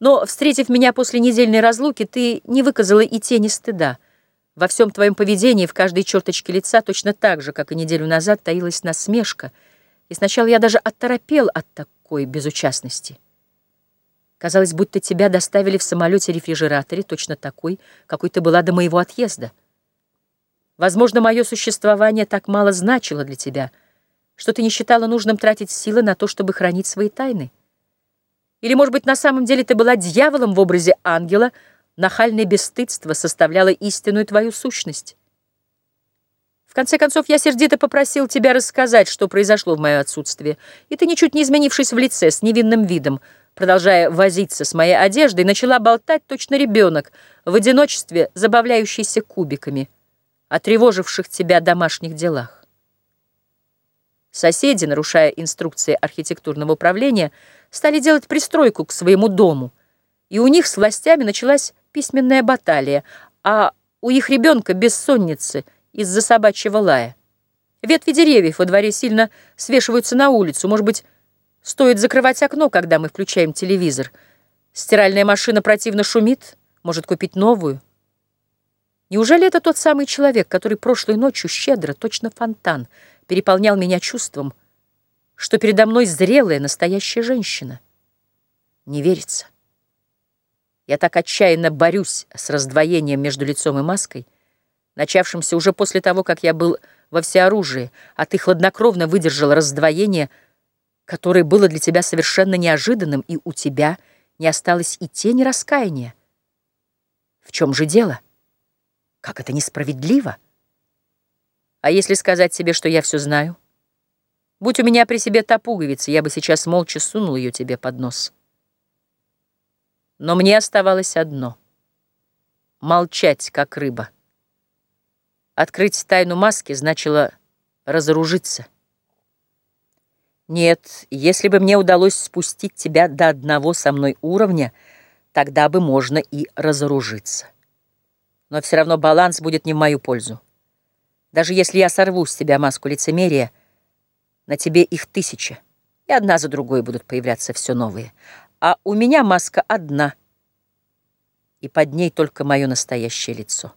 Но, встретив меня после недельной разлуки, ты не выказала и тени стыда. Во всем твоем поведении, в каждой черточке лица, точно так же, как и неделю назад, таилась насмешка. И сначала я даже оторопел от такой безучастности. Казалось, будто тебя доставили в самолете-рефрижераторе, точно такой, какой ты была до моего отъезда. Возможно, мое существование так мало значило для тебя, что ты не считала нужным тратить силы на то, чтобы хранить свои тайны. Или, может быть, на самом деле ты была дьяволом в образе ангела, нахальное бесстыдство составляло истинную твою сущность. В конце концов, я сердито попросил тебя рассказать, что произошло в мое отсутствие, и ты, ничуть не изменившись в лице, с невинным видом, продолжая возиться с моей одеждой, начала болтать точно ребенок, в одиночестве забавляющийся кубиками, о тревоживших тебя домашних делах. Соседи, нарушая инструкции архитектурного управления, стали делать пристройку к своему дому, и у них с властями началась письменная баталия, а у их ребенка бессонницы из-за собачьего лая. Ветви деревьев во дворе сильно свешиваются на улицу, может быть, Стоит закрывать окно, когда мы включаем телевизор. Стиральная машина противно шумит, может купить новую. Неужели это тот самый человек, который прошлой ночью щедро, точно фонтан, переполнял меня чувством, что передо мной зрелая настоящая женщина? Не верится. Я так отчаянно борюсь с раздвоением между лицом и маской, начавшимся уже после того, как я был во всеоружии, а ты хладнокровно выдержал раздвоение — которое было для тебя совершенно неожиданным, и у тебя не осталось и тени раскаяния. В чем же дело? Как это несправедливо? А если сказать себе, что я все знаю? Будь у меня при себе та пуговица, я бы сейчас молча сунул ее тебе под нос. Но мне оставалось одно — молчать, как рыба. Открыть тайну маски значило разоружиться. Нет, если бы мне удалось спустить тебя до одного со мной уровня, тогда бы можно и разоружиться. Но все равно баланс будет не в мою пользу. Даже если я сорву с тебя маску лицемерия, на тебе их тысяча, и одна за другой будут появляться все новые. А у меня маска одна, и под ней только мое настоящее лицо.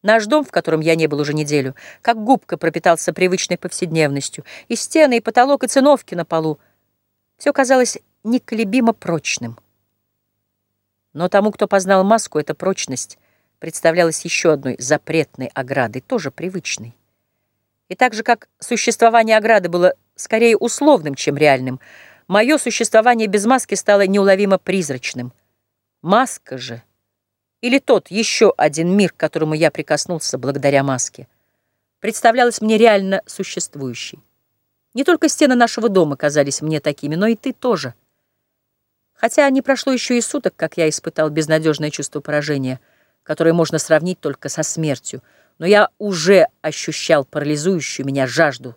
Наш дом, в котором я не был уже неделю, как губка пропитался привычной повседневностью. И стены, и потолок, и циновки на полу. Все казалось неколебимо прочным. Но тому, кто познал маску, эта прочность представлялась еще одной запретной оградой, тоже привычной. И так же, как существование ограды было скорее условным, чем реальным, мое существование без маски стало неуловимо призрачным. Маска же — или тот еще один мир, к которому я прикоснулся благодаря маске, представлялась мне реально существующей. Не только стены нашего дома казались мне такими, но и ты тоже. Хотя не прошло еще и суток, как я испытал безнадежное чувство поражения, которое можно сравнить только со смертью, но я уже ощущал парализующую меня жажду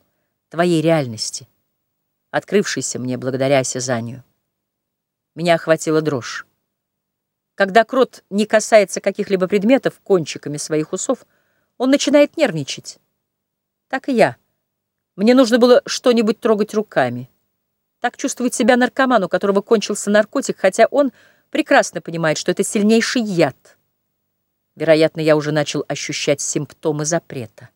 твоей реальности, открывшейся мне благодаря осязанию. Меня охватила дрожь. Когда крот не касается каких-либо предметов кончиками своих усов, он начинает нервничать. Так и я. Мне нужно было что-нибудь трогать руками. Так чувствует себя наркоман, у которого кончился наркотик, хотя он прекрасно понимает, что это сильнейший яд. Вероятно, я уже начал ощущать симптомы запрета.